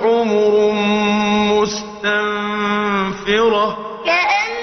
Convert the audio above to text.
حمر مستنفرة. كأن